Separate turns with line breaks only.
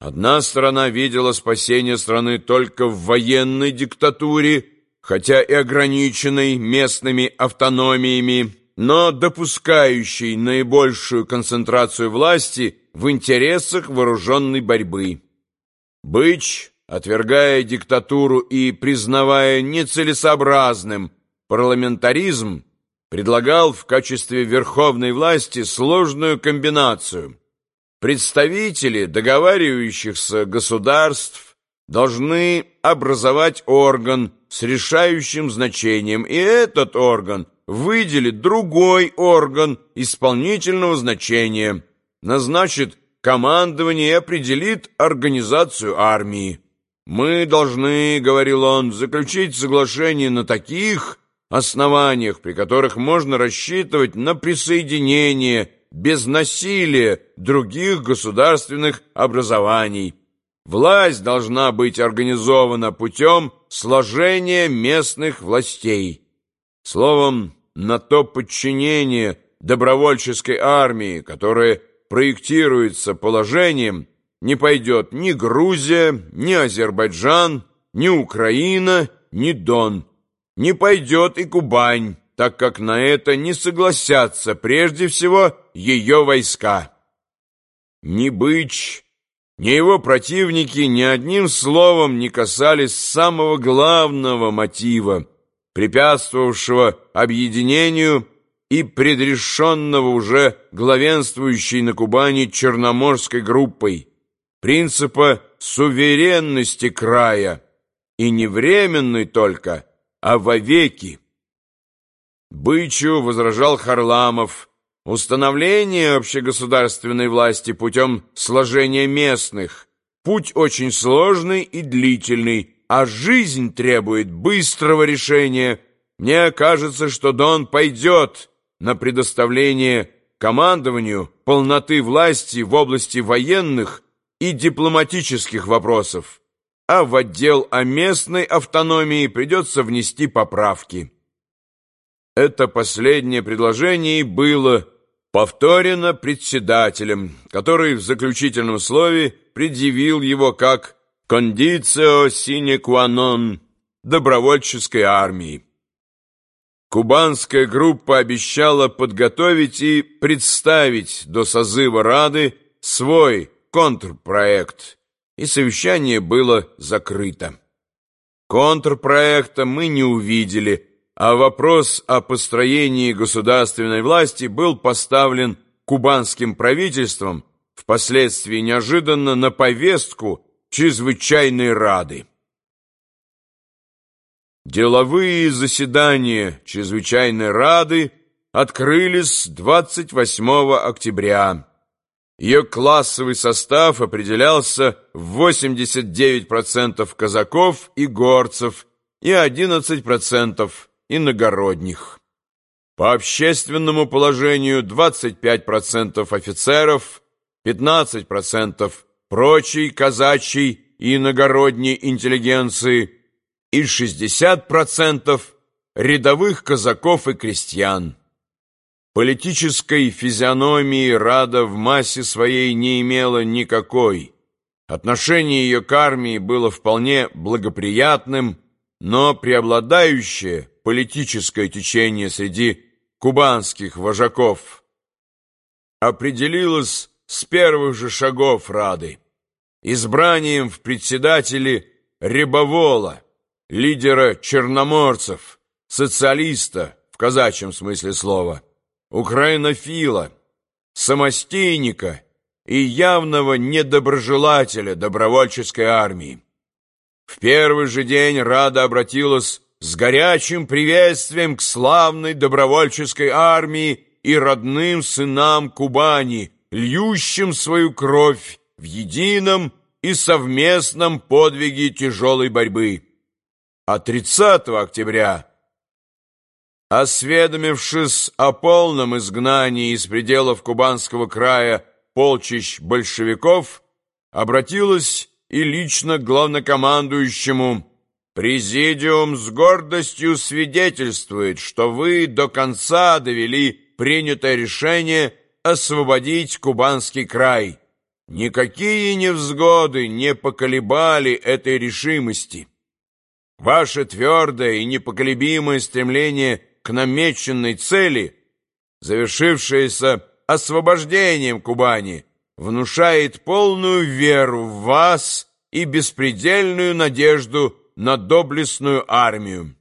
Одна сторона видела спасение страны только в военной диктатуре, хотя и ограниченной местными автономиями, но допускающей наибольшую концентрацию власти в интересах вооруженной борьбы. Быч, отвергая диктатуру и признавая нецелесообразным парламентаризм, предлагал в качестве верховной власти сложную комбинацию. Представители договаривающихся государств должны образовать орган с решающим значением, и этот орган выделит другой орган исполнительного значения, назначит командование и определит организацию армии. «Мы должны, — говорил он, — заключить соглашение на таких основаниях, при которых можно рассчитывать на присоединение без насилия других государственных образований. Власть должна быть организована путем сложения местных властей. Словом, на то подчинение добровольческой армии, которое проектируется положением, не пойдет ни Грузия, ни Азербайджан, ни Украина, ни Дон. Не пойдет и Кубань, так как на это не согласятся прежде всего ее войска. Ни Быч, ни его противники ни одним словом не касались самого главного мотива, препятствовавшего объединению и предрешенного уже главенствующей на Кубани Черноморской группой, принципа суверенности края, и не временной только, а вовеки. Бычу возражал Харламов, установление общегосударственной власти путем сложения местных, путь очень сложный и длительный, а жизнь требует быстрого решения. Мне кажется, что Дон пойдет на предоставление командованию полноты власти в области военных и дипломатических вопросов, а в отдел о местной автономии придется внести поправки. Это последнее предложение и было повторено председателем, который в заключительном слове предъявил его как «кондицио sine qua non» добровольческой армии. Кубанская группа обещала подготовить и представить до созыва Рады свой контрпроект, и совещание было закрыто. Контрпроекта мы не увидели, а вопрос о построении государственной власти был поставлен кубанским правительством впоследствии неожиданно на повестку чрезвычайной рады. Деловые заседания чрезвычайной рады открылись 28 октября. Ее классовый состав определялся в 89% казаков и горцев и 11% иногородних. По общественному положению 25% офицеров, 15% прочей казачьей и иногородней интеллигенции и 60% рядовых казаков и крестьян. Политической физиономии Рада в массе своей не имела никакой. Отношение ее к армии было вполне благоприятным, но преобладающее политическое течение среди кубанских вожаков определилось с первых же шагов Рады, избранием в председатели Рябовола, лидера черноморцев, социалиста в казачьем смысле слова, украинофила, самостейника и явного недоброжелателя добровольческой армии. В первый же день Рада обратилась с горячим приветствием к славной добровольческой армии и родным сынам Кубани, льющим свою кровь в едином и совместном подвиге тяжелой борьбы. А 30 октября Осведомившись о полном изгнании из пределов Кубанского края полчищ большевиков, обратилась и лично к главнокомандующему «Президиум с гордостью свидетельствует, что вы до конца довели принятое решение освободить Кубанский край. Никакие невзгоды не поколебали этой решимости. Ваше твердое и непоколебимое стремление к намеченной цели, завершившееся освобождением Кубани, внушает полную веру в вас и беспредельную надежду на доблестную армию.